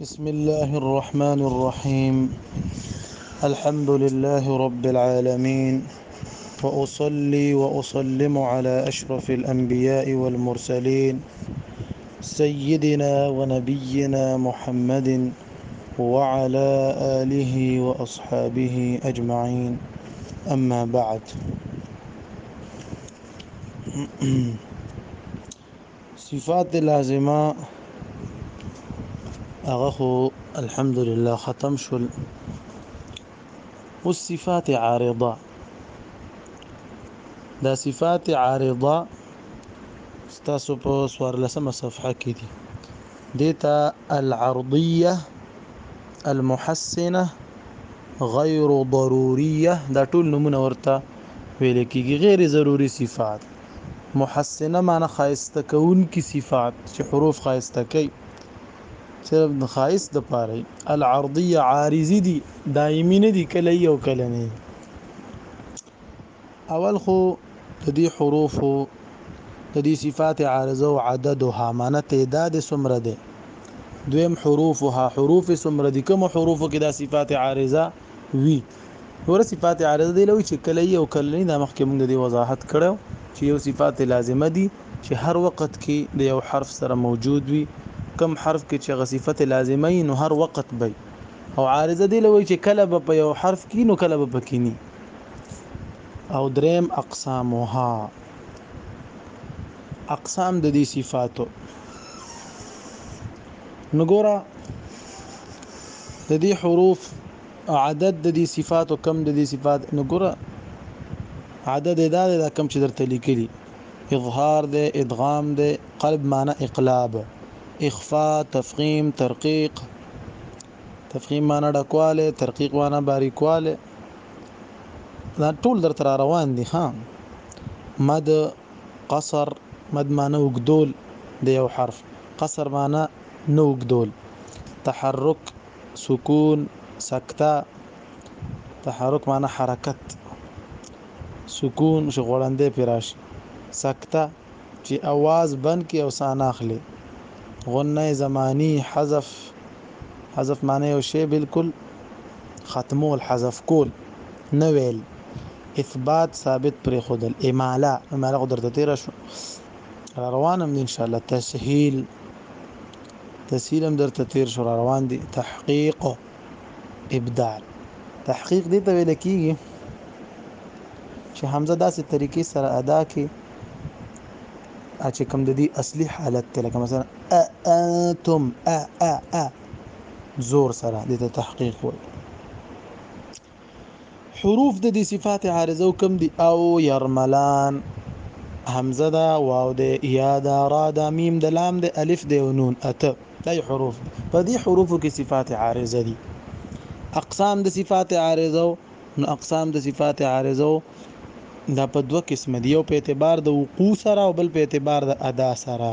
بسم الله الرحمن الرحيم الحمد لله رب العالمين واصلي واسلم على اشرف الانبياء والمرسلين سيدنا ونبينا محمد وعلى اله واصحابه اجمعين اما بعد صفات لازمه هغه خو الحمدلله ختم شول اوس صفات عارضه دا صفات عارضه ستاسو په سوار لسمه صفحه کې دي دیتا العرضيه المحسنه غیر ضروریه دا ټول نمونه ورته ویل کېږي غیر ضروری صفات محسنه معنی خایسته کوونکی صفات چې حروف خایسته کوي صرف د خایس د پاره العرضیه عارضی دي دایمي نه دي کله یو کله نه اول خو د دې حروف د دې صفات عارضه او عددها معنی تعداد سمره ده دویم حروفها حروف سمره دي کوم حروف کې د صفات عارضه وي ګوره صفات عارضه دی لوي چې کله یې او کله نه دا مخکې موږ د وضاحت کړو چې یو صفات لازمه دي چې هر وخت کې د یو حرف سره موجود وي کم حرف کې چې غ صفت لازمه نو هر وخت به او عارضه دی لوي چې کله به په یو حرف کې نو کله به پکې ني او دریم اقسامها اقسام د دې صفاتو نګورا د دې حروف عدد د دې صفات او کم د دې صفات نو ګره عدد دا دی دا کم چې درته لیکلي اظهار دی ادغام دی قلب معنی اقلاب اخفاء تفخیم ترقیق تفخیم معنی ډکواله ترقیق معنی باریکواله دا ټول درته را روان دي ها مد قصر مد معنی وګدول د یو حرف قصر معنی نو وګدول تحرک سکون، سکته، تحرک معنی حرکت سکون چې غړندې پې راشي سکته چې اواز بند کې او ساناخلې غنه زمانی حذف حذف معنی یو شی بالکل ختمول حذف کول نه ویل اثبات ثابت پر خودل اماله اماله قدرت تیر شو روانم ان شاء الله تسهیل تسهیل هم درته تیر شو روان دي تحقیق ابدال تحقیق دې ته ویل کیږي چې حمزه داسې طریقې سره ادا کې چې کوم د دې اصلي حالت ته لکه مثلا ا انتم ا ا ا زور سره د تحقیق وایي حروف د دې صفات عارضه کم دي او يرملان همزه دا واو ده یا دا را دا میم د لام د الف د نون اته دای حروف په دې حروفو کې صفات عارضه دي اقسام د صفات عارضه نو اقسام د صفات عارضه دا په دوه قسم دي یو په اعتبار د وقوع سره او بل په اعتبار د ادا سره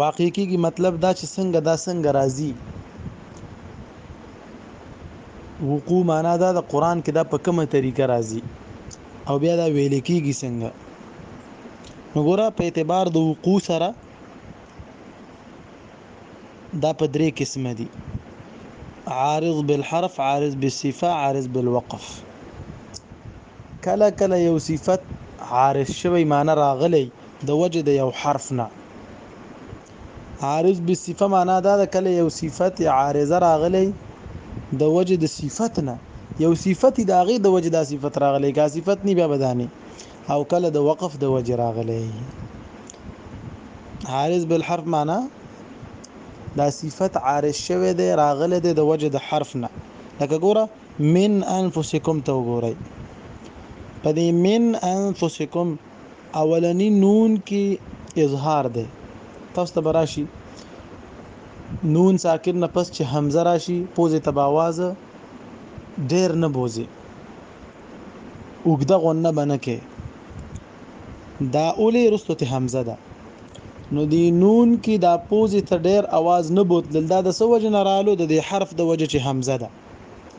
واقع کیږي مطلب دا چې څنګه دا څنګه راځي وقوع معنا دا د قران کې دا په کومه طریقه راځي او بیا دا ویل کیږي څنګه نو ګوره په اعتبار د وقوع سره دا په درې قسمه دي عارض بالحرف عارض بالصفه عارض بالوقف کله کله یو صفت عارض شوی معنی راغلی د وجه د یو حرف نه عارض بالصفه معنا دا ده کله یو صفت عارضه راغلی د وجه د صفت نه یو صفت د هغې د وجه دا صفت راغلی که صفت نه بیا بدانې او کله د وقف د وجه راغلی عارض بالحرف معنا دا صفت عارض شوی دی راغلی دی د وجه د حرف نه لکه ګوره من انفسکم ته وګورئ په دې من انفسکم اولنی نون کې اظهار دی تاسو ته براشي نون ساکن نه پس چې حمزه راشي پوزې ته باواز ډیر نه بوزي وګدا غونه بنه کې دا اولې رستو ته حمزه ده نو دی نون کې دا پوزې ته ډیر आवाज نه بوتل دا د سو وجه نه رالو د دې حرف د وجه چې حمزه ده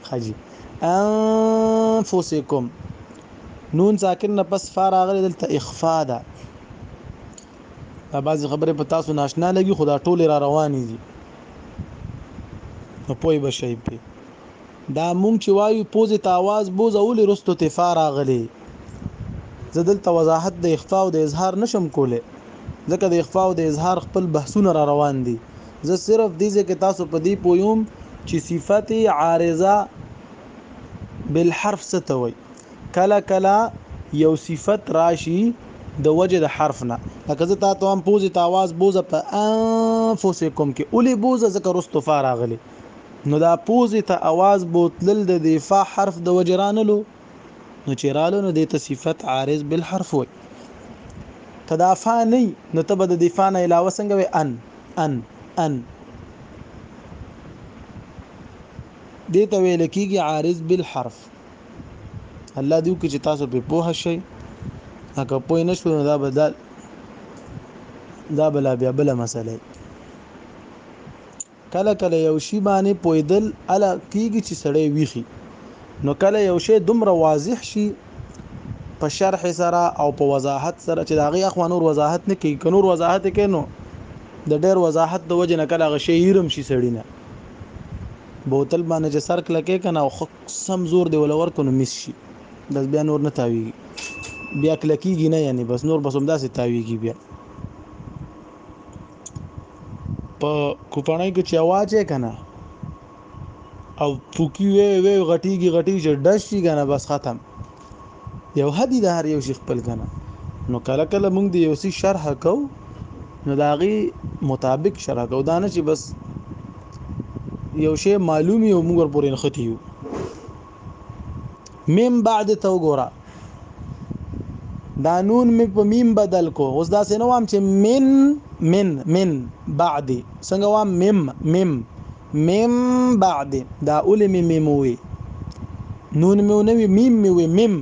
خجی انفسکم نون ساکن نه پس فار اغلی دلته اخفا ده دا بعضی خبره په تاسو ناشنا لګي خدا ټول را روانې دي نو پوي بشي په دا مونږ چې وایو پوزې ته आवाज بوز اول رستو تفار اغلی زه دلته وضاحت د اخفا او د اظهار نشم کوله ځکه د اخفا او د اظهار خپل بحثونه را روان دي زه صرف دې ځکه تاسو په دې پویوم چې صفت عارضه بالحرف ستوي کله کله یو صفت راشي د وجه د حرف نه لکه زه تاسو هم پوزي تاواز بوزه په انفسکم کې اولی بوزه ذکر استفار اغلی نو دا پوزي ته आवाज بوتلل د دفاع حرف د وجرانلو نو چې رالو نو دې ته صفت عارض بالحرف وي تدافع نه نو ته به د دفاع نه علاوه څنګه وي ان ان ان دې ته ویل کېږي عارض بالحرف الله دې وکړي چې تاسو په پوه شئ اګه پوه نه شو دا به دا بلا بیا بل مسله کله کله یو شی باندې پویدل اله کیږي چې سړی ویخي نو کله یو شی دومره واضح شي په شرح سره او په وضاحت سره چې دا غي اخوا نور وضاحت نه کوي که نور وضاحت کوي نو د ډېر وضاحت د وجې نه کله غشي هیرم شي سړی نه بوتل باندې چې سر کلکې کنه او خک سم زور دی ولور کنه مس شي بس بیا نور نه تاویږي بیا کلکیږي نه یعنی بس نور بس هم داسې تاویږي بیا په کوپړای کې چې आवाज یې کنه او پوکی وی وی غټیږي غټیږي چې ډش شي کنه بس ختم یو هدي د هر یو شي خپل کنه نو کله کله موږ د یو شي شرح کو نو داغي مطابق شرح کو دا نه چې بس یو شی معلومي او موږ پورې نختی یو میم بعد ته وګوره دا نون می په میم بدل کو اوس دا سينو وام چې من من من بعد څنګه وام مم مم مم بعد دا اول می میم وي نون می نو میم می وي مم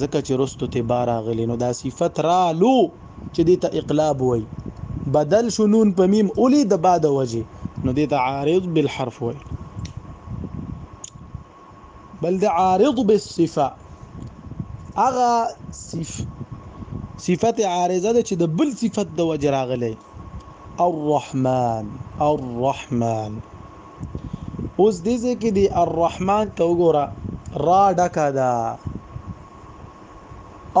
ځکه چې رستو ته با راغلی نو دا صفت رالو چې دې ته اقلاب وای بدل شو نون په میم اولی د با د وجه نو دې ته عارض بالحرف وای بل د عارض بالصفه هغه صف صفت عارضه ده چې د بل صفت د وجه راغلی الرحمن الرحمن اوس دې ځای کې دی الرحمن ته وګوره را ډکه ده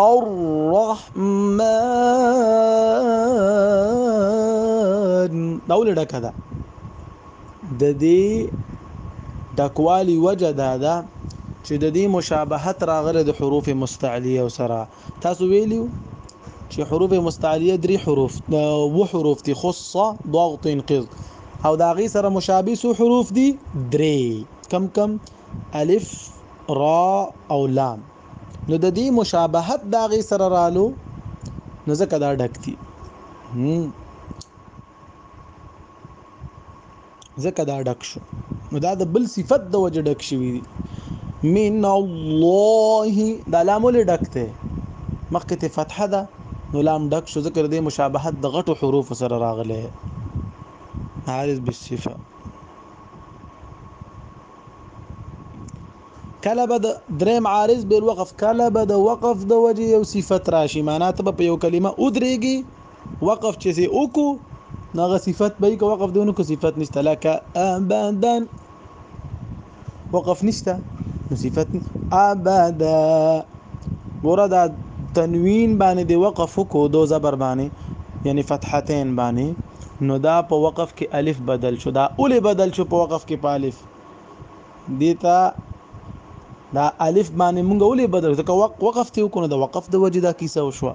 الرحمن دا ولې ډکه ده د دې ډکوالی وجه دا ده چې د دې مشابهت راغله د حروف مستعلیه سره تاسو ویلیو چې حروف مستعلیه درې حروف و حروف دي خص ضغط انقض او دا غي سره مشابه سو حروف دي درې کم کم الف را او لام نو د دې مشابهت دا غي سره رالو نو ځکه دا ډک دي ځکه دا ډک شو نو دا د بل صفت د وجه ډک شوی دی من الله دا لام ولې ډک دی مخکې ته فتحه ده نو لام ډک شو ذکر دی مشابهت د غټو حروف سره راغلی عارض بالصفه کله به د دریم عارض بل وقف کله به د وقف د وجه یو صفت راشي معنی ته په یو کلمه ودرېږي وقف چې سي اوکو نغه صفت به که وقف دونو کو صفت نشته لکه ابدا وقف نشته نو صفت ابدا ګوره دا تنوین باندې دی وقف کو دو زبر باندې یعنی فتحتین باندې نو دا په وقف کې الف بدل شو دا اول بدل شو په وقف کې په الف دیتا دا الف باندې مونږ ولې بدل ځکه وقف ته وکړو د وقف د وجې دا کیسه وشوه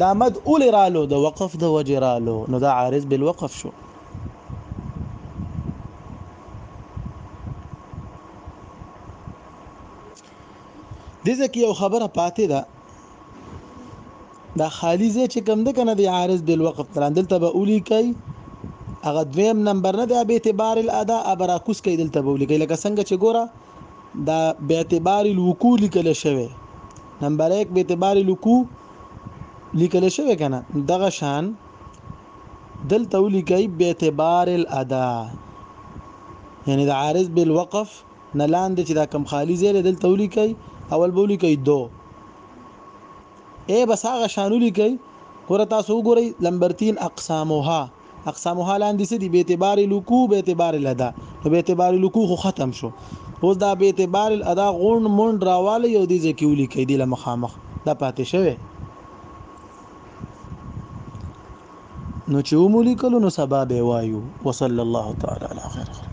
دا مد اولی رالو د وقف د وجه رالو نو دا عارض بالوقف شو دغه کې یو خبره پاتې ده دا خالی ځای چې کم ده کنه د عارض بل وقف تر دلته به اولی کوي هغه دویم نمبر نه دی به اعتبار الادا ابرا کوس کوي دلته به اولی کوي لکه څنګه چې ګوره دا به اعتبار الوقوع لیکل شوی نمبر یک به اعتبار لکو لیکل شوی کنه دغه شان دلته ولیکای به اعتبار الادا یعنی د عارض بالوقف نه لاندې چې دا کم خالی زیر دلته ولیکای اول به ولیکای دو ای بس هغه شان ولیکای ګوره تاسو وګورئ نمبر 3 اقسامها اقصا محالان دي سدي به اعتبار لکو به اعتبار الادا نو به اعتبار لکو خو ختم شو اوس دا به اعتبار الادا غون مون راواله یو دي ځکه ولي کې دي لمخامخ دا پاتې شوی نو چې ومو لیکلو نو سبا به وایو وصلی الله تعالی علی خیر خلق